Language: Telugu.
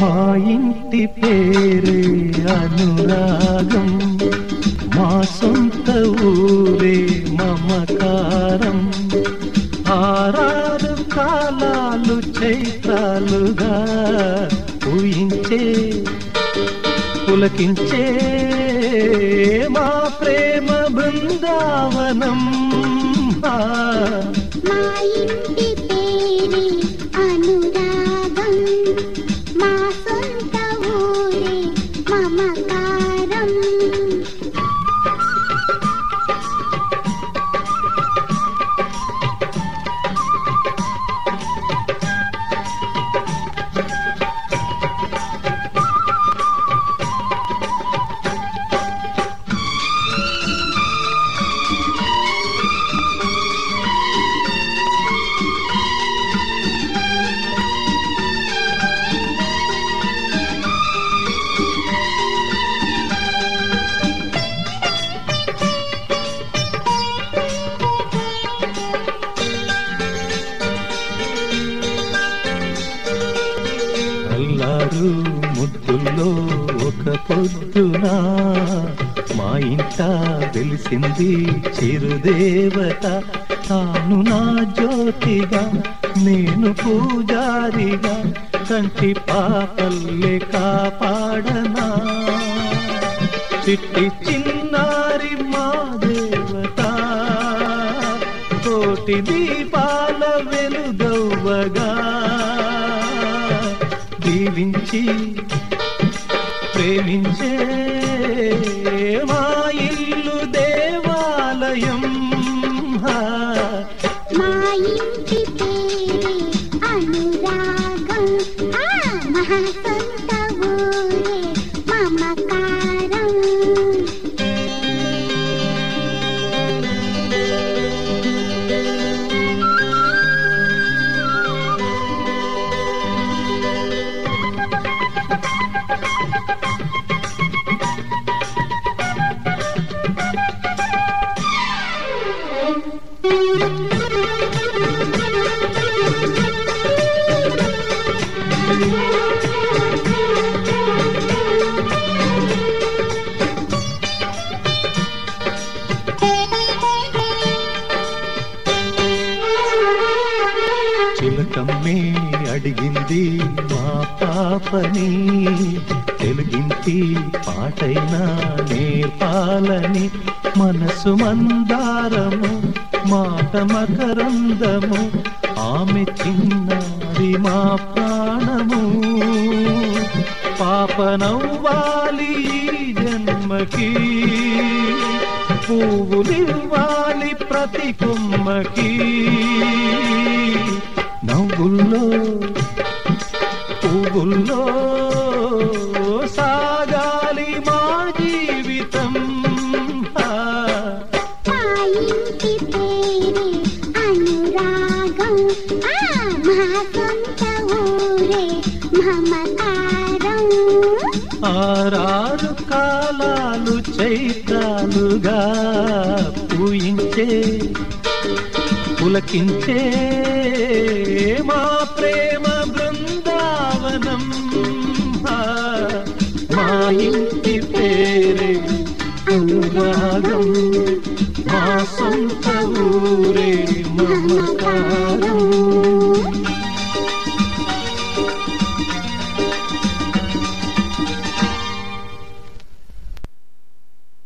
మా ఇంటి పేరే అనురాగం మా సొంత ఊరే మమకారం. ఆరారు కాలాలు చైత్రాలుగా ఊహించే పులకించే మా ప్రేమ బృందావనం. మా ఇంటి పేరి అను ఒక పొద్దున మా ఇంట వెలిసింది చిరుదేవత. తాను నా జ్యోతిగా నేను పూజారిగా కంటి పాపల్లే కాపాడనా. చిట్టి చిన్నారి మా దేవత కోటి దీపాల వెలుగవ్వగా దీవించి ప్రేమించే మా ఇల్లు దేవాలయం. మా ఇంటి చిలకమ్మే అడిగింది మా పాపని తెలుగింటి పాటైనా నేర్పాలని మనసు మందారము. మాట మకరందము ఆమె చిన్నది మా ప్రాణము. పాపనవ్వాలి జన్మకి పువ్వులివ్వాలి ప్రతి కుమ్మకి. నవ్వుల్లో పువ్వుల్లో ఊరే మమకారం ఆరారు కాలాలు చైతాలుగా పూయించే పులకించే మా ప్రేమ బృందావనం. మా ఇంటి పేరే అనురాగం మా సొంత ఊరే